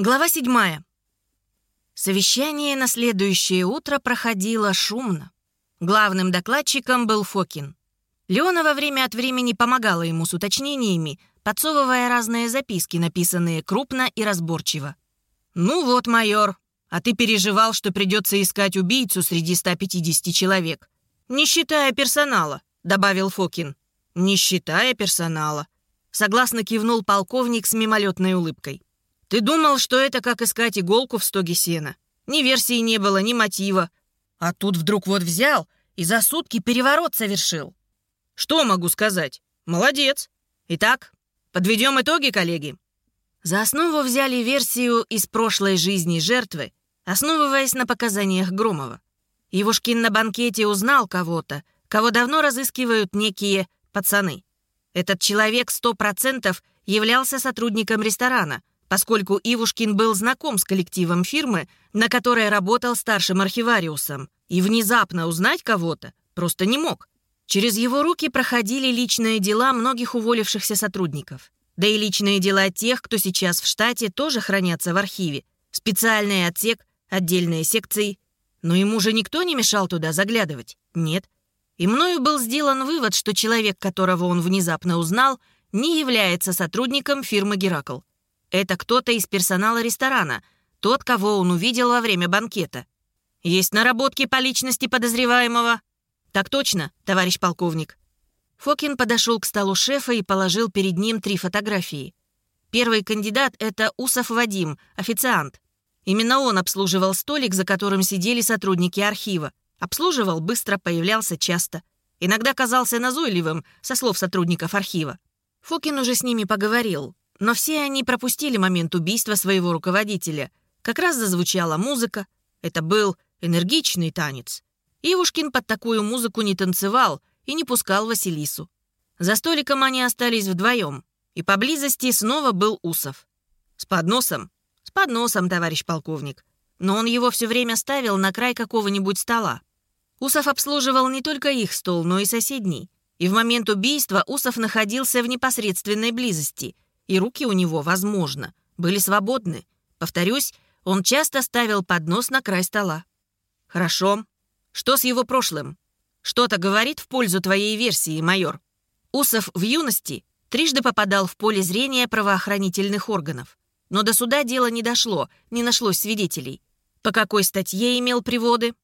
Глава седьмая. Совещание на следующее утро проходило шумно. Главным докладчиком был Фокин. Леонова время от времени помогала ему с уточнениями, подсовывая разные записки, написанные крупно и разборчиво. «Ну вот, майор, а ты переживал, что придется искать убийцу среди 150 человек. Не считая персонала», — добавил Фокин. «Не считая персонала», — согласно кивнул полковник с мимолетной улыбкой. Ты думал, что это как искать иголку в стоге сена. Ни версии не было, ни мотива. А тут вдруг вот взял и за сутки переворот совершил. Что могу сказать? Молодец. Итак, подведем итоги, коллеги. За основу взяли версию из прошлой жизни жертвы, основываясь на показаниях Громова. Ивушкин на банкете узнал кого-то, кого давно разыскивают некие пацаны. Этот человек сто процентов являлся сотрудником ресторана, поскольку Ивушкин был знаком с коллективом фирмы, на которой работал старшим архивариусом, и внезапно узнать кого-то просто не мог. Через его руки проходили личные дела многих уволившихся сотрудников. Да и личные дела тех, кто сейчас в штате, тоже хранятся в архиве. Специальный отсек, отдельные секции. Но ему же никто не мешал туда заглядывать. Нет. И мною был сделан вывод, что человек, которого он внезапно узнал, не является сотрудником фирмы «Геракл». Это кто-то из персонала ресторана, тот, кого он увидел во время банкета. Есть наработки по личности подозреваемого? Так точно, товарищ полковник. Фокин подошел к столу шефа и положил перед ним три фотографии. Первый кандидат — это Усов Вадим, официант. Именно он обслуживал столик, за которым сидели сотрудники архива. Обслуживал быстро, появлялся часто. Иногда казался назойливым, со слов сотрудников архива. Фокин уже с ними поговорил. Но все они пропустили момент убийства своего руководителя. Как раз зазвучала музыка. Это был энергичный танец. Ивушкин под такую музыку не танцевал и не пускал Василису. За столиком они остались вдвоем, и поблизости снова был Усов. С подносом? С подносом, товарищ полковник. Но он его все время ставил на край какого-нибудь стола. Усов обслуживал не только их стол, но и соседний. И в момент убийства Усов находился в непосредственной близости – и руки у него, возможно, были свободны. Повторюсь, он часто ставил поднос на край стола. «Хорошо. Что с его прошлым? Что-то говорит в пользу твоей версии, майор?» Усов в юности трижды попадал в поле зрения правоохранительных органов. Но до суда дело не дошло, не нашлось свидетелей. По какой статье имел приводы?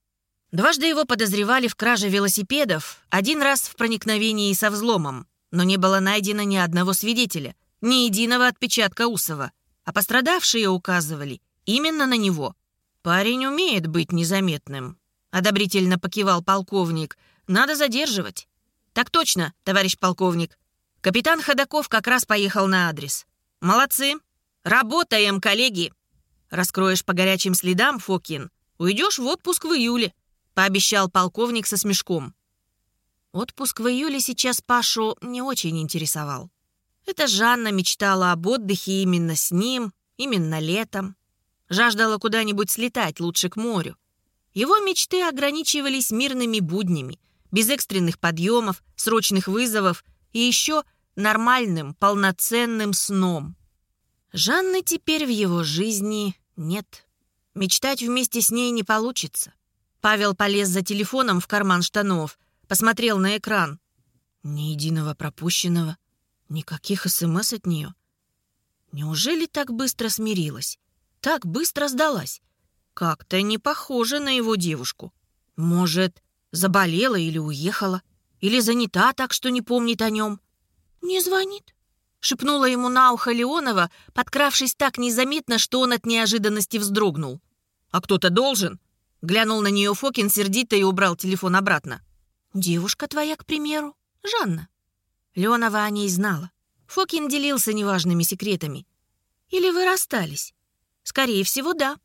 Дважды его подозревали в краже велосипедов, один раз в проникновении со взломом, но не было найдено ни одного свидетеля ни единого отпечатка Усова, а пострадавшие указывали именно на него. «Парень умеет быть незаметным», — одобрительно покивал полковник. «Надо задерживать». «Так точно, товарищ полковник. Капитан Ходаков как раз поехал на адрес. Молодцы. Работаем, коллеги!» «Раскроешь по горячим следам, Фокин, уйдешь в отпуск в июле», — пообещал полковник со смешком. Отпуск в июле сейчас Пашу не очень интересовал. Это Жанна мечтала об отдыхе именно с ним, именно летом. Жаждала куда-нибудь слетать, лучше к морю. Его мечты ограничивались мирными буднями, без экстренных подъемов, срочных вызовов и еще нормальным, полноценным сном. Жанны теперь в его жизни нет. Мечтать вместе с ней не получится. Павел полез за телефоном в карман штанов, посмотрел на экран. Ни единого пропущенного. Никаких СМС от нее. Неужели так быстро смирилась? Так быстро сдалась? Как-то не похоже на его девушку. Может, заболела или уехала? Или занята так, что не помнит о нем? «Не звонит?» — шепнула ему на ухо Леонова, подкравшись так незаметно, что он от неожиданности вздрогнул. «А кто-то должен?» — глянул на нее Фокин сердито и убрал телефон обратно. «Девушка твоя, к примеру, Жанна». Леонова о ней знала. Фокин делился неважными секретами. «Или вы расстались?» «Скорее всего, да.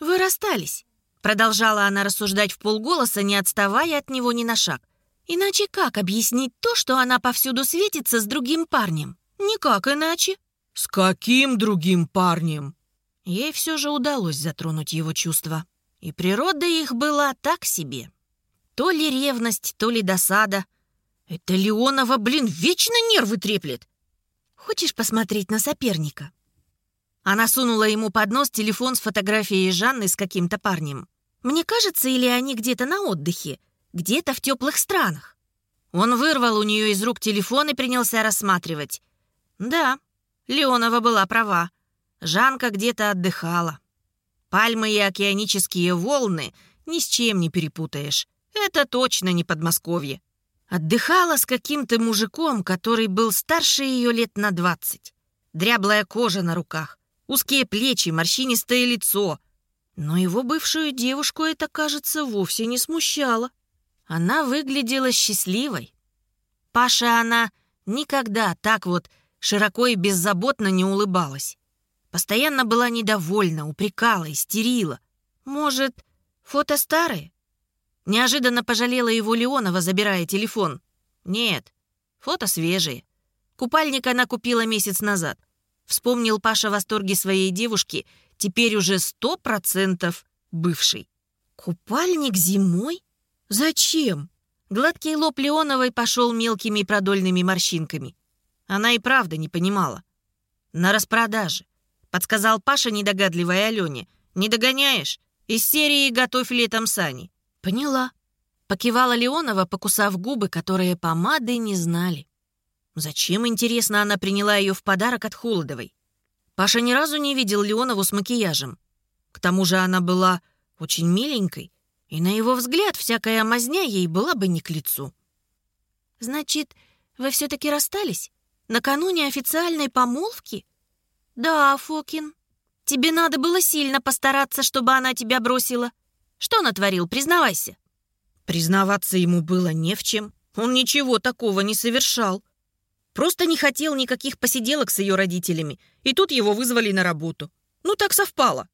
Вы расстались», — продолжала она рассуждать в полголоса, не отставая от него ни на шаг. «Иначе как объяснить то, что она повсюду светится с другим парнем? Никак иначе». «С каким другим парнем?» Ей все же удалось затронуть его чувства. И природа их была так себе. То ли ревность, то ли досада — это Леонова, блин, вечно нервы треплет. Хочешь посмотреть на соперника? Она сунула ему под нос телефон с фотографией Жанны с каким-то парнем. Мне кажется, или они где-то на отдыхе, где-то в теплых странах. Он вырвал у нее из рук телефон и принялся рассматривать. Да, Леонова была права. Жанка где-то отдыхала. Пальмы и океанические волны ни с чем не перепутаешь. Это точно не Подмосковье. Отдыхала с каким-то мужиком, который был старше ее лет на двадцать. Дряблая кожа на руках, узкие плечи, морщинистое лицо. Но его бывшую девушку это, кажется, вовсе не смущало. Она выглядела счастливой. Паша она никогда так вот широко и беззаботно не улыбалась. Постоянно была недовольна, упрекала, истерила. Может, фото старые? Неожиданно пожалела его Леонова, забирая телефон. Нет, фото свежие. Купальник она купила месяц назад. Вспомнил Паша восторги своей девушки, теперь уже сто процентов бывший. Купальник зимой? Зачем? Гладкий лоб Леоновой пошел мелкими продольными морщинками. Она и правда не понимала. На распродаже. Подсказал Паша недогадливой Алене. «Не догоняешь? Из серии «Готовь летом сани». «Поняла». Покивала Леонова, покусав губы, которые помады не знали. Зачем, интересно, она приняла ее в подарок от Холодовой? Паша ни разу не видел Леонову с макияжем. К тому же она была очень миленькой, и на его взгляд всякая мазня ей была бы не к лицу. «Значит, вы все-таки расстались? Накануне официальной помолвки?» «Да, Фокин. Тебе надо было сильно постараться, чтобы она тебя бросила. Что натворил, признавайся». Признаваться ему было не в чем. Он ничего такого не совершал. Просто не хотел никаких посиделок с ее родителями, и тут его вызвали на работу. Ну, так совпало.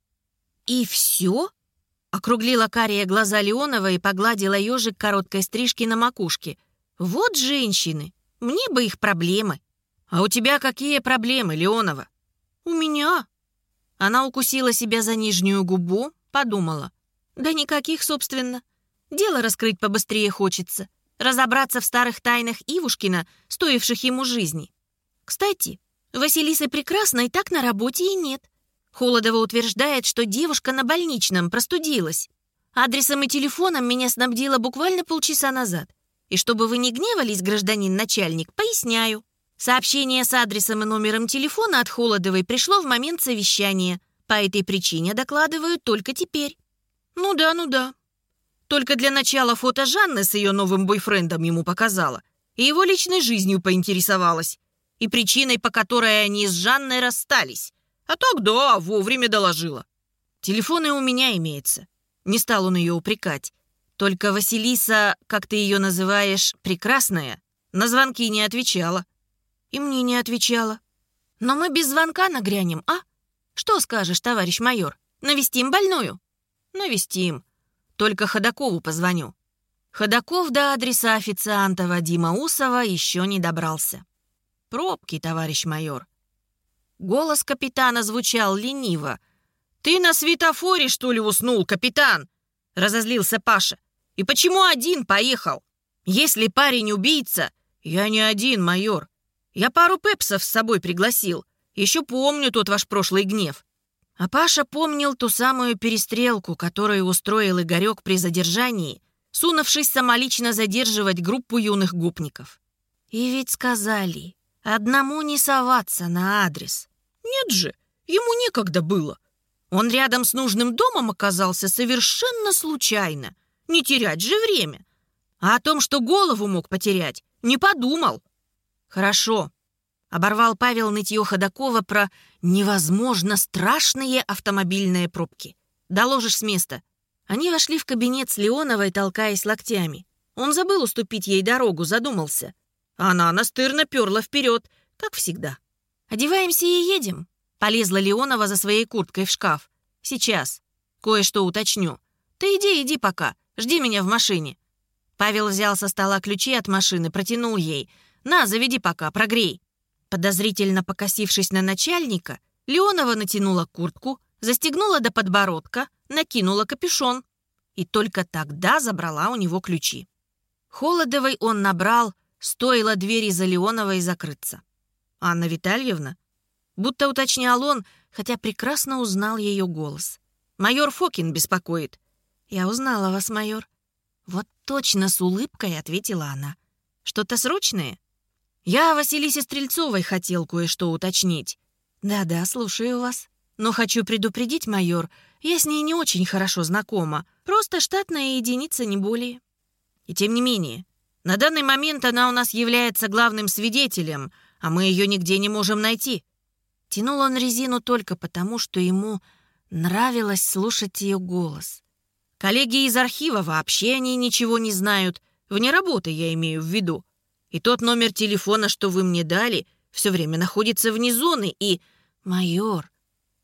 «И все?» Округлила карие глаза Леонова и погладила ежик короткой стрижки на макушке. «Вот женщины! Мне бы их проблемы!» «А у тебя какие проблемы, Леонова?» «У меня?» Она укусила себя за нижнюю губу, подумала. «Да никаких, собственно. Дело раскрыть побыстрее хочется. Разобраться в старых тайнах Ивушкина, стоивших ему жизни. Кстати, Василисы Прекрасной так на работе и нет. Холодова утверждает, что девушка на больничном простудилась. Адресом и телефоном меня снабдила буквально полчаса назад. И чтобы вы не гневались, гражданин начальник, поясняю. Сообщение с адресом и номером телефона от Холодовой пришло в момент совещания. По этой причине докладываю только теперь. Ну да, ну да. Только для начала фото Жанны с ее новым бойфрендом ему показала. И его личной жизнью поинтересовалась. И причиной, по которой они с Жанной расстались. А так да, вовремя доложила. Телефон и у меня имеется. Не стал он ее упрекать. Только Василиса, как ты ее называешь, прекрасная, на звонки не отвечала. И мне не отвечала. Но мы без звонка нагрянем, а? Что скажешь, товарищ майор? Навестим больную? Навестим. Только Ходакову позвоню. Ходаков до адреса официанта Вадима Усова еще не добрался. Пробки, товарищ майор. Голос капитана звучал лениво. «Ты на светофоре, что ли, уснул, капитан?» Разозлился Паша. «И почему один поехал? Если парень убийца...» «Я не один, майор. Я пару пепсов с собой пригласил. Еще помню тот ваш прошлый гнев». А Паша помнил ту самую перестрелку, которую устроил Игорек при задержании, сунувшись самолично задерживать группу юных гопников. И ведь сказали, одному не соваться на адрес. Нет же, ему некогда было. Он рядом с нужным домом оказался совершенно случайно. Не терять же время. А о том, что голову мог потерять, не подумал. Хорошо. Оборвал Павел нытье Ходакова про невозможно страшные автомобильные пробки. Доложишь с места. Они вошли в кабинет с Леоновой, толкаясь локтями. Он забыл уступить ей дорогу, задумался. Она настырно перла вперед, как всегда. «Одеваемся и едем», — полезла Леонова за своей курткой в шкаф. «Сейчас. Кое-что уточню. Ты иди, иди пока. Жди меня в машине». Павел взял со стола ключи от машины, протянул ей. «На, заведи пока, прогрей». Подозрительно покосившись на начальника, Леонова натянула куртку, застегнула до подбородка, накинула капюшон. И только тогда забрала у него ключи. Холодовой он набрал, стоило двери за Леоновой закрыться. «Анна Витальевна?» Будто уточнял он, хотя прекрасно узнал ее голос. «Майор Фокин беспокоит». «Я узнала вас, майор». «Вот точно с улыбкой», — ответила она. «Что-то срочное?» «Я Василисе Стрельцовой хотел кое-что уточнить». «Да-да, слушаю вас. Но хочу предупредить, майор, я с ней не очень хорошо знакома. Просто штатная единица, не более». «И тем не менее, на данный момент она у нас является главным свидетелем, а мы ее нигде не можем найти». Тянул он резину только потому, что ему нравилось слушать ее голос. Коллеги из архива вообще они ничего не знают. Вне работы я имею в виду. И тот номер телефона, что вы мне дали, все время находится вне зоны, и... Майор,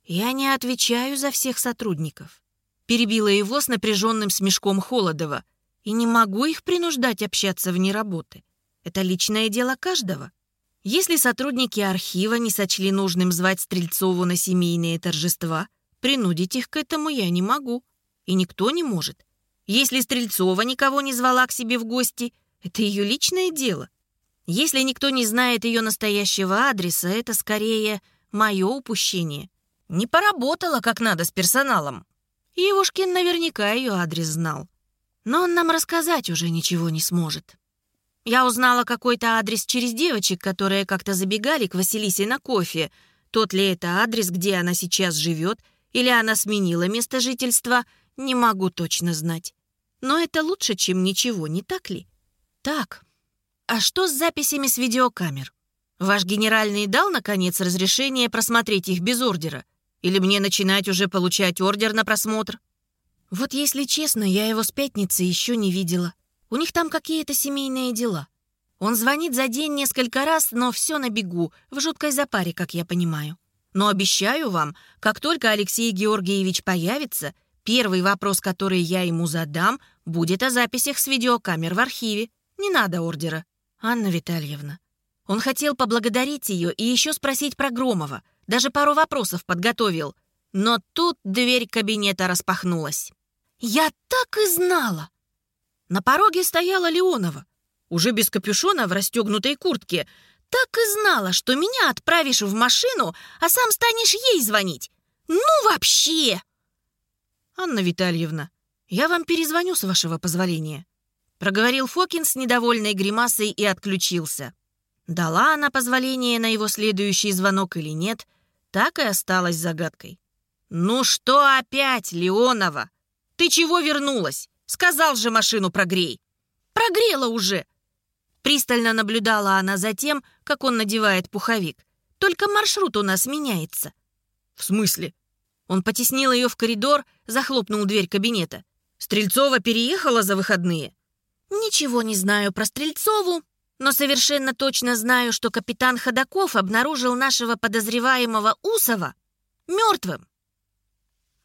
я не отвечаю за всех сотрудников. Перебила его с напряженным смешком Холодова — и не могу их принуждать общаться вне работы. Это личное дело каждого. Если сотрудники архива не сочли нужным звать Стрельцову на семейные торжества, принудить их к этому я не могу. И никто не может. Если Стрельцова никого не звала к себе в гости, это ее личное дело. Если никто не знает ее настоящего адреса, это скорее мое упущение. Не поработала как надо с персоналом. Ивушкин наверняка ее адрес знал но он нам рассказать уже ничего не сможет. Я узнала какой-то адрес через девочек, которые как-то забегали к Василисе на кофе. Тот ли это адрес, где она сейчас живет, или она сменила место жительства, не могу точно знать. Но это лучше, чем ничего, не так ли? Так, а что с записями с видеокамер? Ваш генеральный дал, наконец, разрешение просмотреть их без ордера? Или мне начинать уже получать ордер на просмотр? Вот если честно, я его с пятницы еще не видела. У них там какие-то семейные дела. Он звонит за день несколько раз, но все на бегу, в жуткой запаре, как я понимаю. Но обещаю вам, как только Алексей Георгиевич появится, первый вопрос, который я ему задам, будет о записях с видеокамер в архиве. Не надо ордера. Анна Витальевна. Он хотел поблагодарить ее и еще спросить про Громова. Даже пару вопросов подготовил. Но тут дверь кабинета распахнулась. «Я так и знала!» На пороге стояла Леонова, уже без капюшона в расстегнутой куртке. «Так и знала, что меня отправишь в машину, а сам станешь ей звонить! Ну вообще!» «Анна Витальевна, я вам перезвоню с вашего позволения», проговорил Фокин с недовольной гримасой и отключился. Дала она позволение на его следующий звонок или нет, так и осталась загадкой. «Ну что опять, Леонова?» «Ты чего вернулась? Сказал же машину прогрей!» «Прогрела уже!» Пристально наблюдала она за тем, как он надевает пуховик. «Только маршрут у нас меняется». «В смысле?» Он потеснил ее в коридор, захлопнул дверь кабинета. «Стрельцова переехала за выходные?» «Ничего не знаю про Стрельцову, но совершенно точно знаю, что капитан Ходаков обнаружил нашего подозреваемого Усова мертвым.